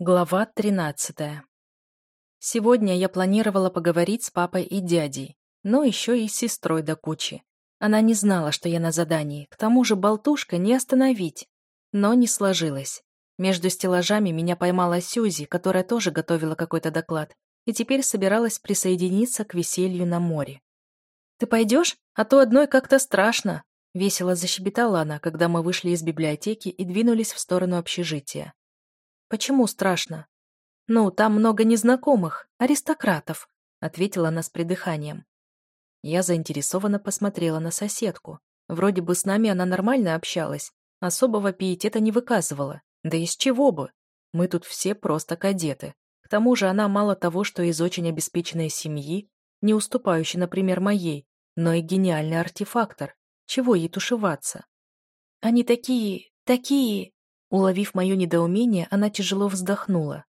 Глава 13. Сегодня я планировала поговорить с папой и дядей, но еще и с сестрой до кучи. Она не знала, что я на задании, к тому же болтушка не остановить. Но не сложилось. Между стеллажами меня поймала Сюзи, которая тоже готовила какой-то доклад, и теперь собиралась присоединиться к веселью на море. «Ты пойдешь? А то одной как-то страшно», — весело защебетала она, когда мы вышли из библиотеки и двинулись в сторону общежития. Почему страшно? Ну, там много незнакомых, аристократов, ответила она с придыханием. Я заинтересованно посмотрела на соседку. Вроде бы с нами она нормально общалась, особого пиетета не выказывала. Да из чего бы? Мы тут все просто кадеты. К тому же она мало того, что из очень обеспеченной семьи, не уступающей, например, моей, но и гениальный артефактор. Чего ей тушеваться? Они такие, такие, Уловив мое недоумение, она тяжело вздохнула.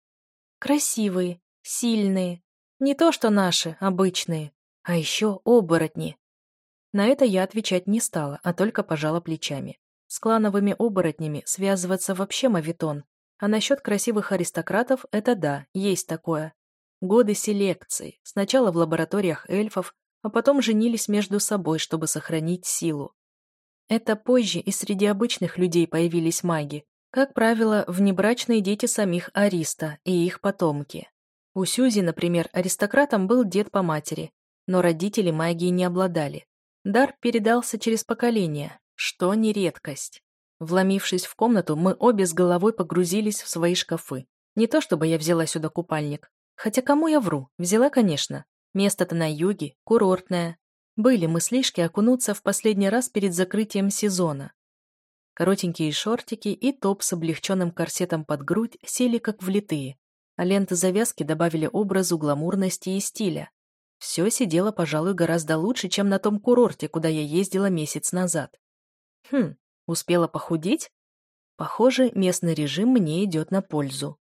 «Красивые, сильные. Не то что наши, обычные. А еще оборотни». На это я отвечать не стала, а только пожала плечами. С клановыми оборотнями связываться вообще мавитон. А насчет красивых аристократов – это да, есть такое. Годы селекции. Сначала в лабораториях эльфов, а потом женились между собой, чтобы сохранить силу. Это позже и среди обычных людей появились маги, как правило, внебрачные дети самих Ариста и их потомки. У Сюзи, например, аристократом был дед по матери, но родители магии не обладали. Дар передался через поколение, что не редкость. Вломившись в комнату, мы обе с головой погрузились в свои шкафы. Не то чтобы я взяла сюда купальник. Хотя кому я вру? Взяла, конечно. Место-то на юге, курортное. Были мыслишки окунуться в последний раз перед закрытием сезона. Коротенькие шортики и топ с облегченным корсетом под грудь сели как влитые, а ленты завязки добавили образу гламурности и стиля. Все сидело, пожалуй, гораздо лучше, чем на том курорте, куда я ездила месяц назад. Хм, успела похудеть? Похоже, местный режим мне идет на пользу.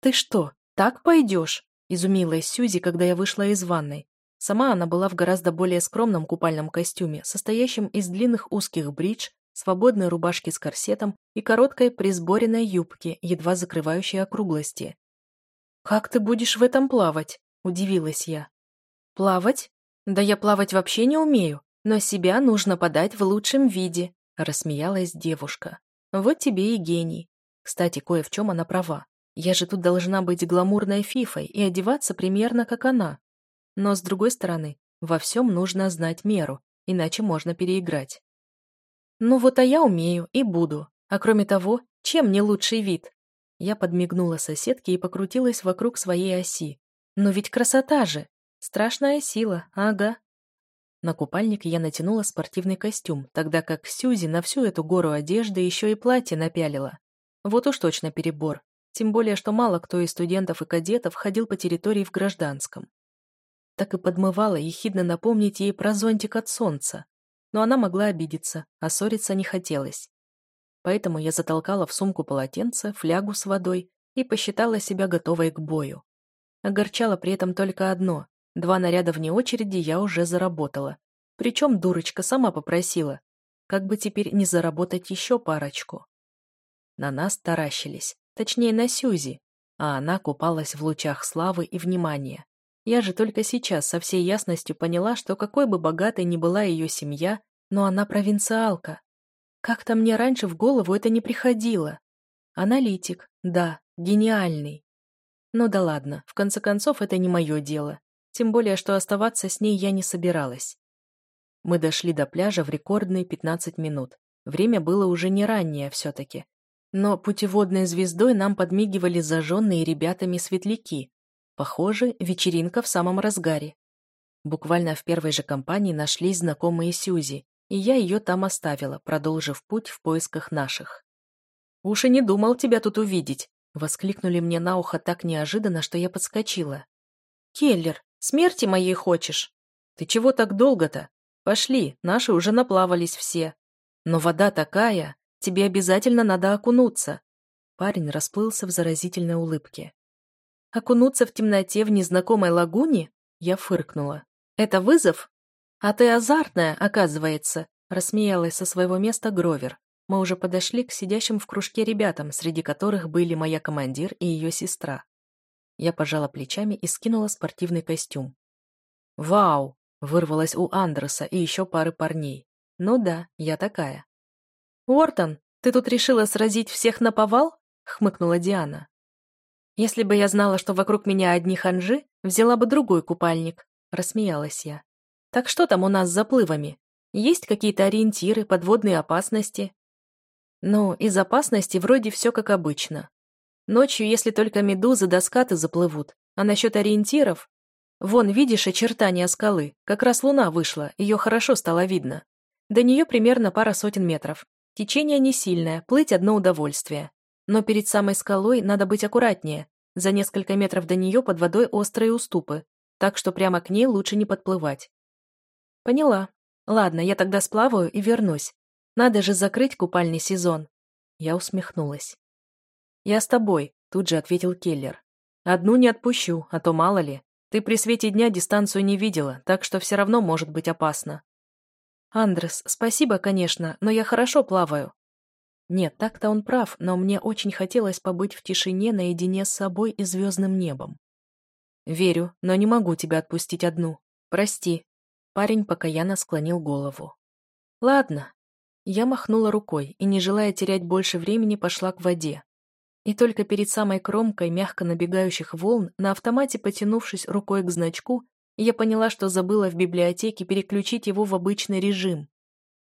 «Ты что, так пойдешь?» – изумилась Сюзи, когда я вышла из ванной. Сама она была в гораздо более скромном купальном костюме, состоящем из длинных узких бридж свободной рубашки с корсетом и короткой присборенной юбки, едва закрывающей округлости. «Как ты будешь в этом плавать?» – удивилась я. «Плавать? Да я плавать вообще не умею, но себя нужно подать в лучшем виде», – рассмеялась девушка. «Вот тебе и гений. Кстати, кое в чем она права. Я же тут должна быть гламурной фифой и одеваться примерно как она. Но, с другой стороны, во всем нужно знать меру, иначе можно переиграть. Ну вот а я умею и буду. А кроме того, чем не лучший вид? Я подмигнула соседке и покрутилась вокруг своей оси. Но ведь красота же! Страшная сила, ага. На купальник я натянула спортивный костюм, тогда как Сьюзи на всю эту гору одежды еще и платье напялила. Вот уж точно перебор. Тем более, что мало кто из студентов и кадетов ходил по территории в гражданском. Так и подмывала ехидно напомнить ей про зонтик от солнца но она могла обидеться, а ссориться не хотелось. Поэтому я затолкала в сумку полотенце, флягу с водой и посчитала себя готовой к бою. Огорчало при этом только одно. Два наряда вне очереди я уже заработала. Причем дурочка сама попросила. Как бы теперь не заработать еще парочку? На нас таращились. Точнее, на Сюзи. А она купалась в лучах славы и внимания. Я же только сейчас со всей ясностью поняла, что какой бы богатой ни была ее семья, но она провинциалка. Как-то мне раньше в голову это не приходило. Аналитик, да, гениальный. Ну да ладно, в конце концов, это не мое дело. Тем более, что оставаться с ней я не собиралась. Мы дошли до пляжа в рекордные 15 минут. Время было уже не раннее все-таки. Но путеводной звездой нам подмигивали зажженные ребятами светляки, Похоже, вечеринка в самом разгаре. Буквально в первой же компании нашлись знакомые Сюзи, и я ее там оставила, продолжив путь в поисках наших. «Уж и не думал тебя тут увидеть!» — воскликнули мне на ухо так неожиданно, что я подскочила. «Келлер, смерти моей хочешь? Ты чего так долго-то? Пошли, наши уже наплавались все. Но вода такая, тебе обязательно надо окунуться!» Парень расплылся в заразительной улыбке. Окунуться в темноте в незнакомой лагуне? Я фыркнула. Это вызов? А ты азартная, оказывается, рассмеялась со своего места Гровер. Мы уже подошли к сидящим в кружке ребятам, среди которых были моя командир и ее сестра. Я пожала плечами и скинула спортивный костюм. «Вау!» — вырвалось у Андреса и еще пары парней. «Ну да, я такая». «Уортон, ты тут решила сразить всех на повал?» — хмыкнула Диана. «Если бы я знала, что вокруг меня одни ханжи, взяла бы другой купальник», — рассмеялась я. «Так что там у нас с заплывами? Есть какие-то ориентиры, подводные опасности?» «Ну, из опасности вроде все как обычно. Ночью, если только медузы до скаты заплывут, а насчет ориентиров... Вон, видишь очертания скалы, как раз луна вышла, ее хорошо стало видно. До нее примерно пара сотен метров. Течение не сильное, плыть одно удовольствие. Но перед самой скалой надо быть аккуратнее. За несколько метров до нее под водой острые уступы, так что прямо к ней лучше не подплывать. Поняла. Ладно, я тогда сплаваю и вернусь. Надо же закрыть купальный сезон. Я усмехнулась. Я с тобой, тут же ответил Келлер. Одну не отпущу, а то мало ли. Ты при свете дня дистанцию не видела, так что все равно может быть опасно. Андрес, спасибо, конечно, но я хорошо плаваю. Нет, так-то он прав, но мне очень хотелось побыть в тишине наедине с собой и звездным небом. Верю, но не могу тебя отпустить одну. Прости. Парень покаянно склонил голову. Ладно. Я махнула рукой и, не желая терять больше времени, пошла к воде. И только перед самой кромкой мягко набегающих волн, на автомате потянувшись рукой к значку, я поняла, что забыла в библиотеке переключить его в обычный режим.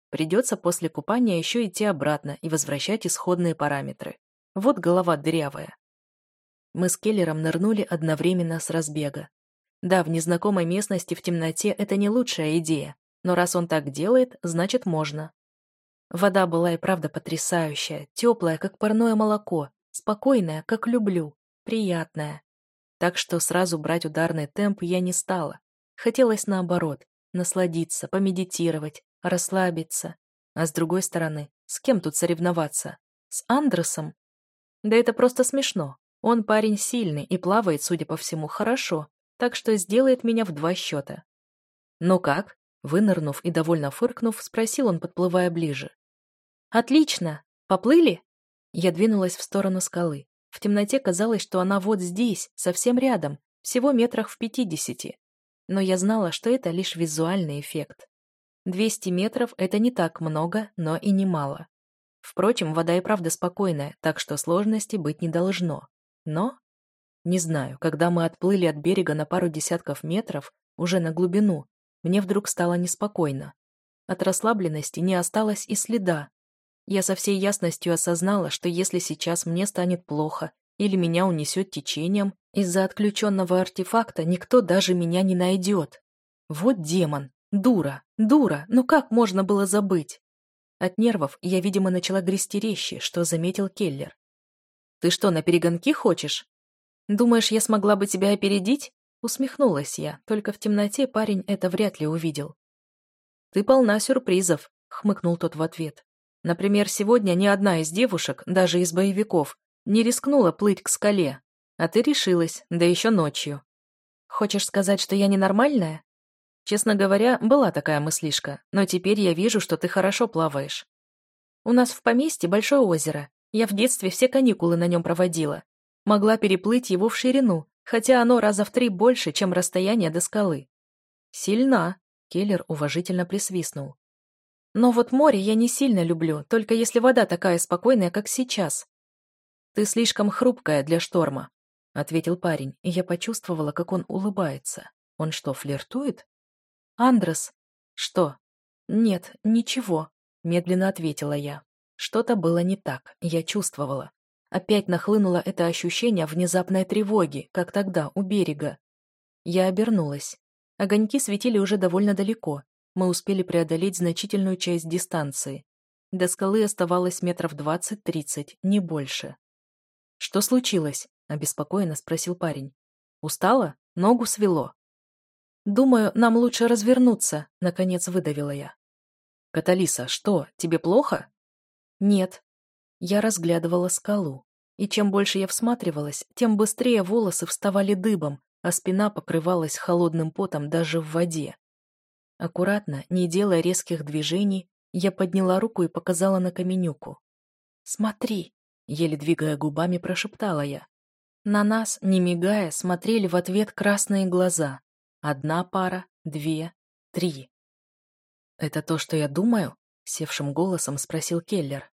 Придется после купания еще идти обратно и возвращать исходные параметры. Вот голова дырявая. Мы с Келлером нырнули одновременно с разбега. Да, в незнакомой местности в темноте это не лучшая идея, но раз он так делает, значит можно. Вода была и правда потрясающая, теплая, как парное молоко, Спокойная, как люблю, приятная. Так что сразу брать ударный темп я не стала. Хотелось наоборот, насладиться, помедитировать, расслабиться. А с другой стороны, с кем тут соревноваться? С Андресом? Да это просто смешно. Он парень сильный и плавает, судя по всему, хорошо, так что сделает меня в два счета. «Ну как?» Вынырнув и довольно фыркнув, спросил он, подплывая ближе. «Отлично! Поплыли?» Я двинулась в сторону скалы. В темноте казалось, что она вот здесь, совсем рядом, всего метрах в пятидесяти. Но я знала, что это лишь визуальный эффект. Двести метров — это не так много, но и не мало. Впрочем, вода и правда спокойная, так что сложностей быть не должно. Но... Не знаю, когда мы отплыли от берега на пару десятков метров, уже на глубину, мне вдруг стало неспокойно. От расслабленности не осталось и следа, я со всей ясностью осознала, что если сейчас мне станет плохо или меня унесет течением, из-за отключенного артефакта никто даже меня не найдет. Вот демон, дура, дура, ну как можно было забыть? От нервов я, видимо, начала грести резче, что заметил Келлер. «Ты что, на перегонки хочешь?» «Думаешь, я смогла бы тебя опередить?» Усмехнулась я, только в темноте парень это вряд ли увидел. «Ты полна сюрпризов», — хмыкнул тот в ответ. Например, сегодня ни одна из девушек, даже из боевиков, не рискнула плыть к скале. А ты решилась, да еще ночью. Хочешь сказать, что я ненормальная? Честно говоря, была такая мыслишка, но теперь я вижу, что ты хорошо плаваешь. У нас в поместье большое озеро. Я в детстве все каникулы на нем проводила. Могла переплыть его в ширину, хотя оно раза в три больше, чем расстояние до скалы. Сильна, Келлер уважительно присвистнул. Но вот море я не сильно люблю, только если вода такая спокойная, как сейчас. Ты слишком хрупкая для шторма, — ответил парень, и я почувствовала, как он улыбается. Он что, флиртует? Андрес. Что? Нет, ничего, — медленно ответила я. Что-то было не так, я чувствовала. Опять нахлынуло это ощущение внезапной тревоги, как тогда, у берега. Я обернулась. Огоньки светили уже довольно далеко, мы успели преодолеть значительную часть дистанции. До скалы оставалось метров двадцать-тридцать, не больше. «Что случилось?» – обеспокоенно спросил парень. «Устала? Ногу свело?» «Думаю, нам лучше развернуться», – наконец выдавила я. «Каталиса, что, тебе плохо?» «Нет». Я разглядывала скалу, и чем больше я всматривалась, тем быстрее волосы вставали дыбом, а спина покрывалась холодным потом даже в воде. Аккуратно, не делая резких движений, я подняла руку и показала на каменюку. «Смотри!» — еле двигая губами, прошептала я. На нас, не мигая, смотрели в ответ красные глаза. Одна пара, две, три. «Это то, что я думаю?» — севшим голосом спросил Келлер.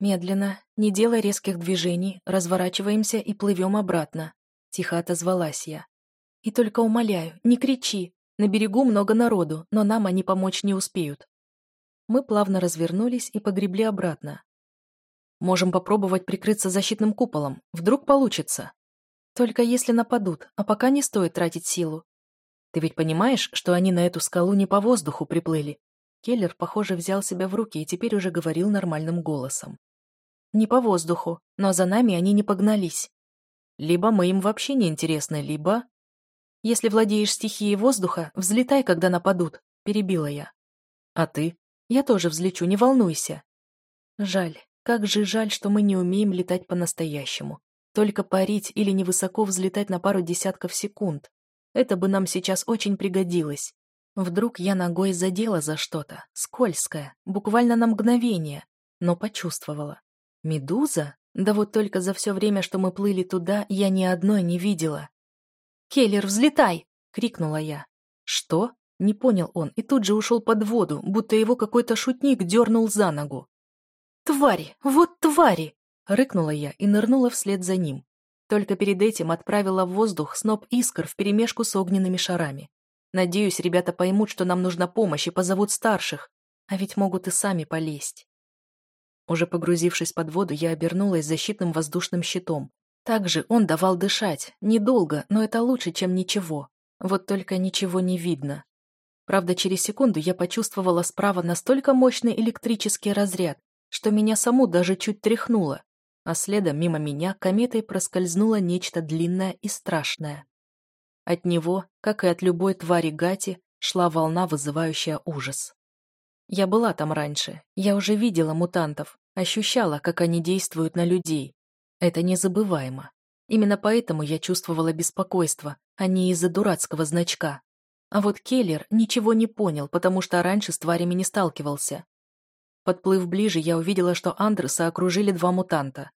«Медленно, не делая резких движений, разворачиваемся и плывем обратно», — тихо отозвалась я. «И только умоляю, не кричи. На берегу много народу, но нам они помочь не успеют». Мы плавно развернулись и погребли обратно. «Можем попробовать прикрыться защитным куполом. Вдруг получится». «Только если нападут, а пока не стоит тратить силу. Ты ведь понимаешь, что они на эту скалу не по воздуху приплыли?» Келлер, похоже, взял себя в руки и теперь уже говорил нормальным голосом. Не по воздуху, но за нами они не погнались. Либо мы им вообще не интересны, либо... Если владеешь стихией воздуха, взлетай, когда нападут, перебила я. А ты? Я тоже взлечу, не волнуйся. Жаль, как же жаль, что мы не умеем летать по-настоящему. Только парить или невысоко взлетать на пару десятков секунд. Это бы нам сейчас очень пригодилось. Вдруг я ногой задела за что-то, скользкое, буквально на мгновение, но почувствовала. Медуза? Да вот только за все время, что мы плыли туда, я ни одной не видела. «Келлер, взлетай!» — крикнула я. «Что?» — не понял он и тут же ушел под воду, будто его какой-то шутник дернул за ногу. «Твари! Вот твари!» — рыкнула я и нырнула вслед за ним. Только перед этим отправила в воздух сноп искр вперемешку с огненными шарами. Надеюсь, ребята поймут, что нам нужна помощь и позовут старших, а ведь могут и сами полезть. Уже погрузившись под воду, я обернулась защитным воздушным щитом. Также он давал дышать. Недолго, но это лучше, чем ничего. Вот только ничего не видно. Правда, через секунду я почувствовала справа настолько мощный электрический разряд, что меня саму даже чуть тряхнуло, а следом мимо меня кометой проскользнуло нечто длинное и страшное. От него, как и от любой твари Гати, шла волна, вызывающая ужас. Я была там раньше, я уже видела мутантов, ощущала, как они действуют на людей. Это незабываемо. Именно поэтому я чувствовала беспокойство, а не из-за дурацкого значка. А вот Келлер ничего не понял, потому что раньше с тварями не сталкивался. Подплыв ближе, я увидела, что Андреса окружили два мутанта.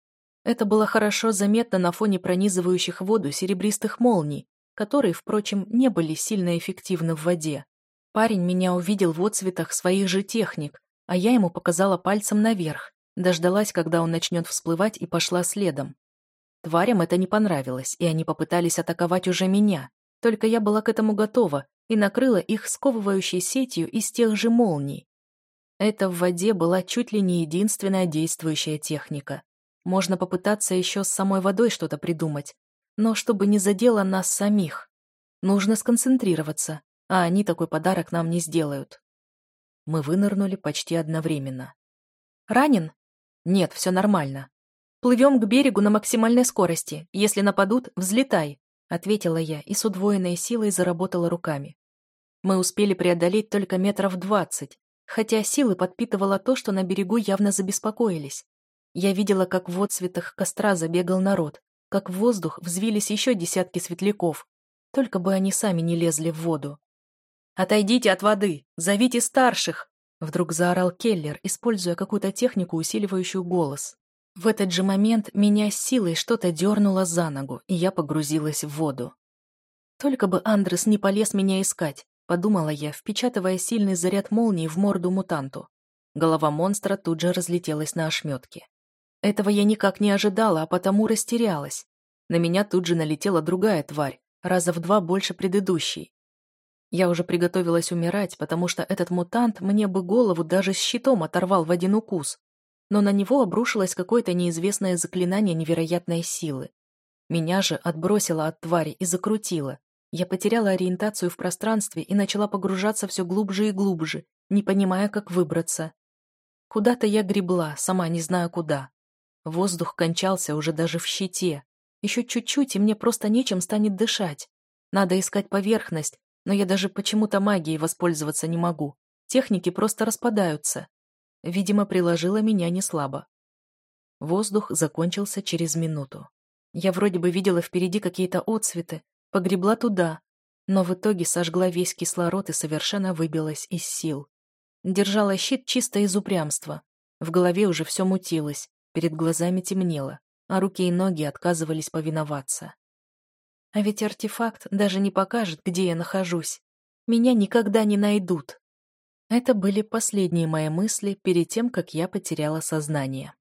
Это было хорошо заметно на фоне пронизывающих воду серебристых молний, которые, впрочем, не были сильно эффективны в воде. Парень меня увидел в отцветах своих же техник, а я ему показала пальцем наверх, дождалась, когда он начнет всплывать, и пошла следом. Тварям это не понравилось, и они попытались атаковать уже меня, только я была к этому готова и накрыла их сковывающей сетью из тех же молний. Это в воде была чуть ли не единственная действующая техника. Можно попытаться еще с самой водой что-то придумать, но чтобы не задело нас самих. Нужно сконцентрироваться, а они такой подарок нам не сделают. Мы вынырнули почти одновременно. «Ранен?» «Нет, все нормально. Плывем к берегу на максимальной скорости. Если нападут, взлетай», — ответила я и с удвоенной силой заработала руками. Мы успели преодолеть только метров двадцать, хотя силы подпитывало то, что на берегу явно забеспокоились. Я видела, как в отцветах костра забегал народ, как в воздух взвились еще десятки светляков, только бы они сами не лезли в воду. «Отойдите от воды! Зовите старших!» Вдруг заорал Келлер, используя какую-то технику, усиливающую голос. В этот же момент меня силой что-то дернуло за ногу, и я погрузилась в воду. «Только бы Андрес не полез меня искать», — подумала я, впечатывая сильный заряд молнии в морду мутанту. Голова монстра тут же разлетелась на ошметки. Этого я никак не ожидала, а потому растерялась. На меня тут же налетела другая тварь, раза в два больше предыдущей. Я уже приготовилась умирать, потому что этот мутант мне бы голову даже с щитом оторвал в один укус. Но на него обрушилось какое-то неизвестное заклинание невероятной силы. Меня же отбросило от твари и закрутило. Я потеряла ориентацию в пространстве и начала погружаться все глубже и глубже, не понимая, как выбраться. Куда-то я гребла, сама не знаю куда. Воздух кончался уже даже в щите. Еще чуть-чуть, и мне просто нечем станет дышать. Надо искать поверхность, но я даже почему-то магией воспользоваться не могу. Техники просто распадаются. Видимо, приложила меня не слабо. Воздух закончился через минуту. Я вроде бы видела впереди какие-то отсветы, погребла туда, но в итоге сожгла весь кислород и совершенно выбилась из сил. Держала щит чисто из упрямства. В голове уже все мутилось. перед глазами темнело, а руки и ноги отказывались повиноваться. А ведь артефакт даже не покажет, где я нахожусь. Меня никогда не найдут. Это были последние мои мысли перед тем, как я потеряла сознание.